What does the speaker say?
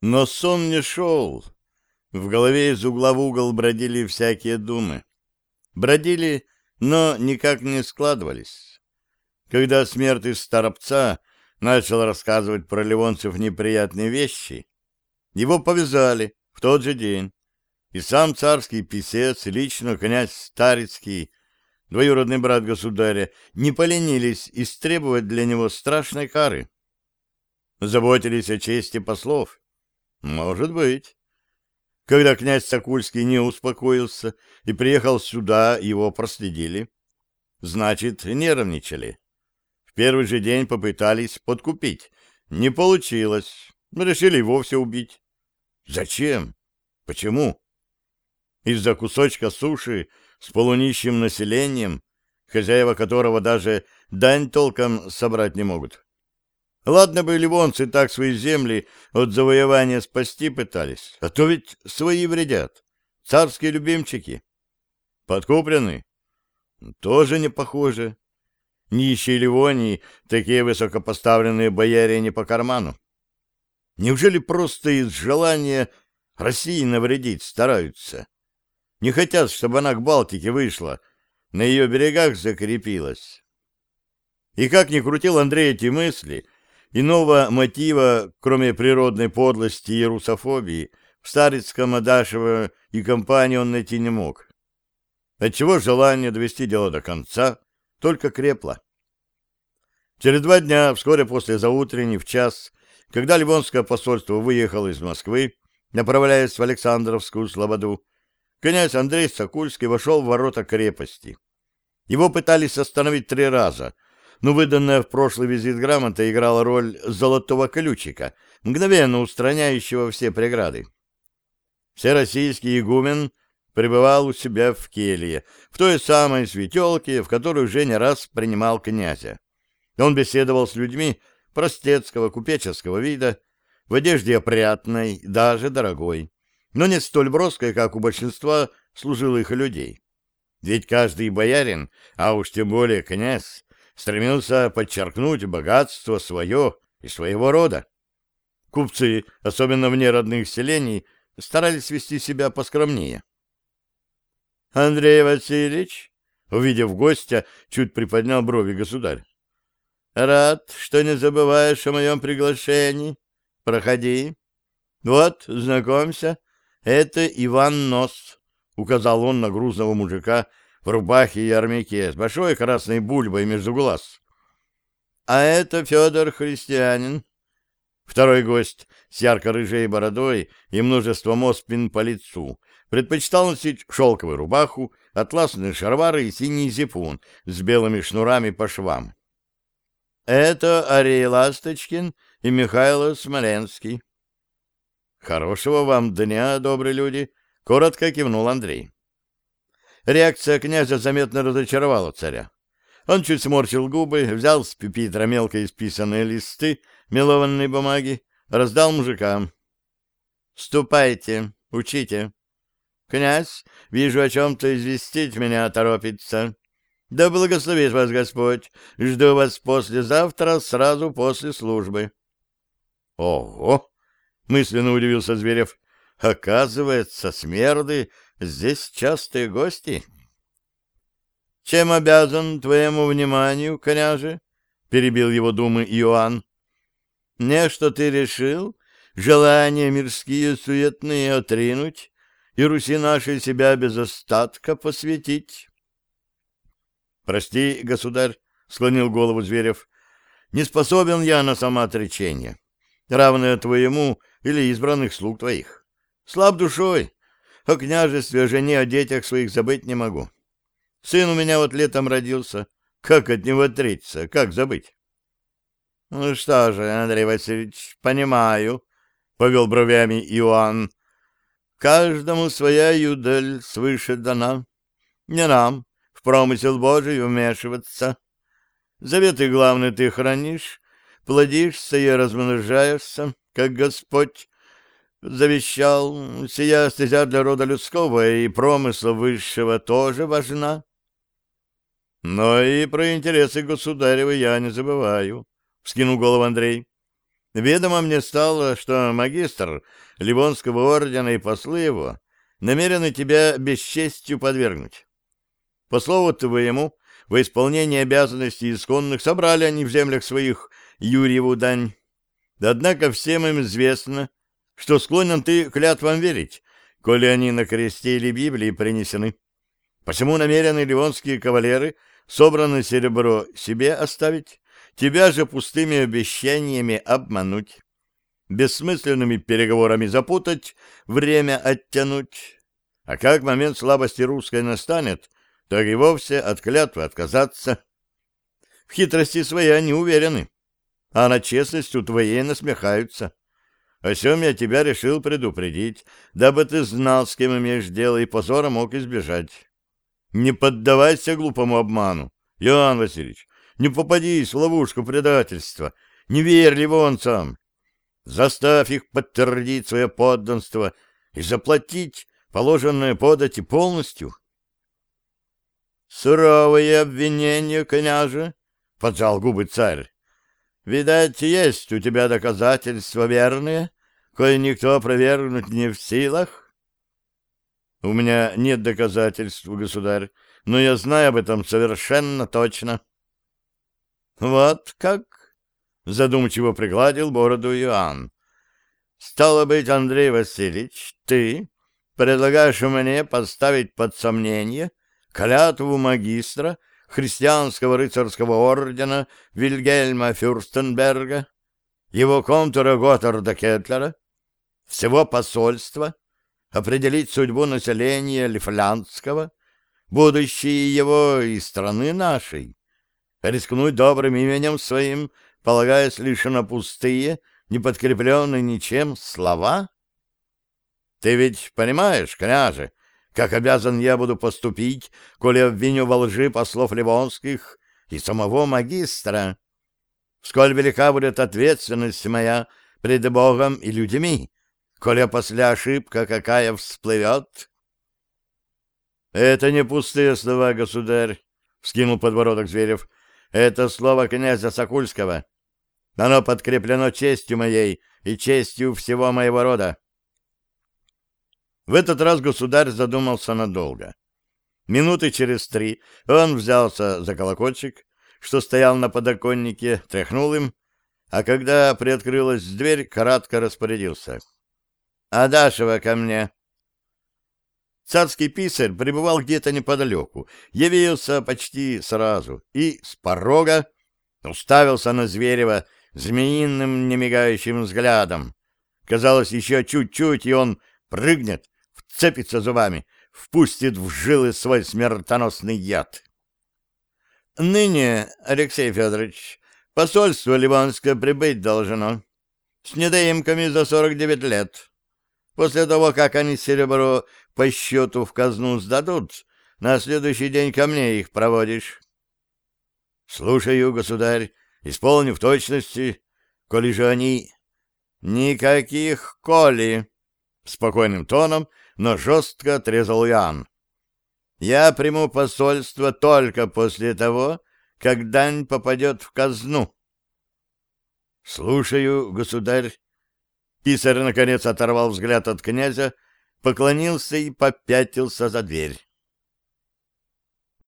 Но сон не шел. В голове из угла в угол бродили всякие думы. Бродили, но никак не складывались. Когда смерть из Старопца начал рассказывать про ливонцев неприятные вещи, его повязали в тот же день, и сам царский писец, лично князь Старицкий, двоюродный брат государя, не поленились истребовать для него страшной кары. Заботились о чести послов. Может быть. Когда князь Сокульский не успокоился и приехал сюда, его проследили. Значит, нервничали. В первый же день попытались подкупить. Не получилось. Решили вовсе убить. Зачем? Почему? Из-за кусочка суши с полунищим населением, хозяева которого даже дань толком собрать не могут. Ладно бы ливонцы так свои земли от завоевания спасти пытались, а то ведь свои вредят. Царские любимчики. Подкуплены? Тоже не похоже. Нищие Ливонии, такие высокопоставленные бояре не по карману. Неужели просто из желания России навредить стараются? Не хотят, чтобы она к Балтике вышла, на ее берегах закрепилась. И как ни крутил Андрей эти мысли, иного мотива, кроме природной подлости и русофобии, в Старицком, Адашево и компании он найти не мог. Отчего желание довести дело до конца только крепло. Через два дня, вскоре после заутренней, в час, когда Ливонское посольство выехало из Москвы, направляясь в Александровскую Слободу, князь Андрей Сокульский вошел в ворота крепости. Его пытались остановить три раза, но выданная в прошлый визит грамота играла роль золотого ключика, мгновенно устраняющего все преграды. Всероссийский игумен пребывал у себя в келье, в той самой светелке, в которой уже не раз принимал князя. Он беседовал с людьми простецкого купеческого вида, в одежде опрятной, даже дорогой но не столь броской, как у большинства служилых людей. Ведь каждый боярин, а уж тем более князь, стремился подчеркнуть богатство свое и своего рода. Купцы, особенно вне родных селений, старались вести себя поскромнее. Андрей Васильевич, увидев гостя, чуть приподнял брови государь. Рад, что не забываешь о моем приглашении. Проходи. Вот, знакомься, «Это Иван Нос», — указал он на грузного мужика в рубахе и армяке с большой красной бульбой между глаз. «А это Федор Христианин». Второй гость с ярко-рыжей бородой и множеством оспин по лицу предпочитал носить шелковую рубаху, атласные шарвары и синий зипун с белыми шнурами по швам. Это Арей Ласточкин и Михаил Смоленский. «Хорошего вам дня, добрые люди!» — коротко кивнул Андрей. Реакция князя заметно разочаровала царя. Он чуть сморщил губы, взял с пюпитра мелко исписанные листы мелованной бумаги, раздал мужикам. «Ступайте, учите. Князь, вижу, о чем-то известить меня торопится. Да благословит вас Господь. Жду вас послезавтра, сразу после службы». «Ого!» Мысленно удивился Зверев. Оказывается, смерды здесь частые гости. Чем обязан твоему вниманию, княже? Перебил его думы Иоанн. Не что ты решил, желания мирские суетные отринуть и Руси нашей себя без остатка посвятить. Прости, государь, склонил голову Зверев, не способен я на самоотречение, равное твоему или избранных слуг твоих. Слаб душой, о княжестве, о жене, о детях своих забыть не могу. Сын у меня вот летом родился. Как от него отречься, как забыть? — Ну что же, Андрей Васильевич, понимаю, — повел бровями Иоанн. — Каждому своя юдаль свыше дана. Не нам в промысел Божий вмешиваться. Заветы главные ты хранишь, плодишься и размножаешься как Господь завещал, сия стезя для рода людского и промысла высшего тоже важна. Но и про интересы государева я не забываю, — вскинул голову Андрей. Ведомо мне стало, что магистр Ливонского ордена и послы его намерены тебя бесчестью подвергнуть. По слову твоему, во исполнение обязанностей исконных собрали они в землях своих Юрьеву дань. Однако всем им известно, что склонен ты клятвам верить, коли они на кресте или Библии принесены. Посему намерены ливонские кавалеры собранное серебро себе оставить, тебя же пустыми обещаниями обмануть, бессмысленными переговорами запутать, время оттянуть. А как момент слабости русской настанет, так и вовсе от клятвы отказаться. В хитрости своей они уверены, а на честностью твоей насмехаются. О чем я тебя решил предупредить, дабы ты знал, с кем имеешь дело, и позора мог избежать. Не поддавайся глупому обману, Иоанн Васильевич, не попадись в ловушку предательства, не верь ливонцам. Заставь их подтвердить свое подданство и заплатить положенное подати полностью. Суровые обвинения, княже, — поджал губы царь. Видать, есть у тебя доказательства верные, кое никто опровергнуть не в силах? У меня нет доказательств, государь, но я знаю об этом совершенно точно. Вот как? Задумчиво пригладил бороду Иоанн. Стало быть, Андрей Васильевич, ты предлагаешь мне поставить под сомнение клятву магистра христианского рыцарского ордена Вильгельма Фюрстенберга, его контура Готарда Кетлера, всего посольства, определить судьбу населения Лифлянского, будущее его и страны нашей, рискнуть добрым именем своим, полагаясь лишь на пустые, не подкрепленные ничем слова? Ты ведь понимаешь, княже, как обязан я буду поступить, коли обвиню во лжи послов Ливонских и самого магистра. Сколь велика будет ответственность моя пред Богом и людьми, коли после ошибка какая всплывет? — Это не пустые слова, государь, — вскинул подбородок Зверев. — Это слово князя Сокульского. Оно подкреплено честью моей и честью всего моего рода. В этот раз государь задумался надолго. Минуты через три он взялся за колокольчик, что стоял на подоконнике, тряхнул им, а когда приоткрылась дверь, кратко распорядился. «Адашева ко мне!» Царский писарь пребывал где-то неподалеку, явился почти сразу и с порога уставился на Зверева змеиным немигающим взглядом. Казалось, еще чуть-чуть, и он прыгнет, вцепится зубами, впустит в жилы свой смертоносный яд. Ныне, Алексей Федорович, посольство Ливанское прибыть должно. С недоимками за сорок девять лет. После того, как они серебро по счету в казну сдадут, на следующий день ко мне их проводишь. Слушаю, государь, исполню в точности, коли же они... Никаких коли, спокойным тоном но жестко отрезал Ян. «Я приму посольство только после того, как дань попадет в казну». «Слушаю, государь». Писарь, наконец, оторвал взгляд от князя, поклонился и попятился за дверь.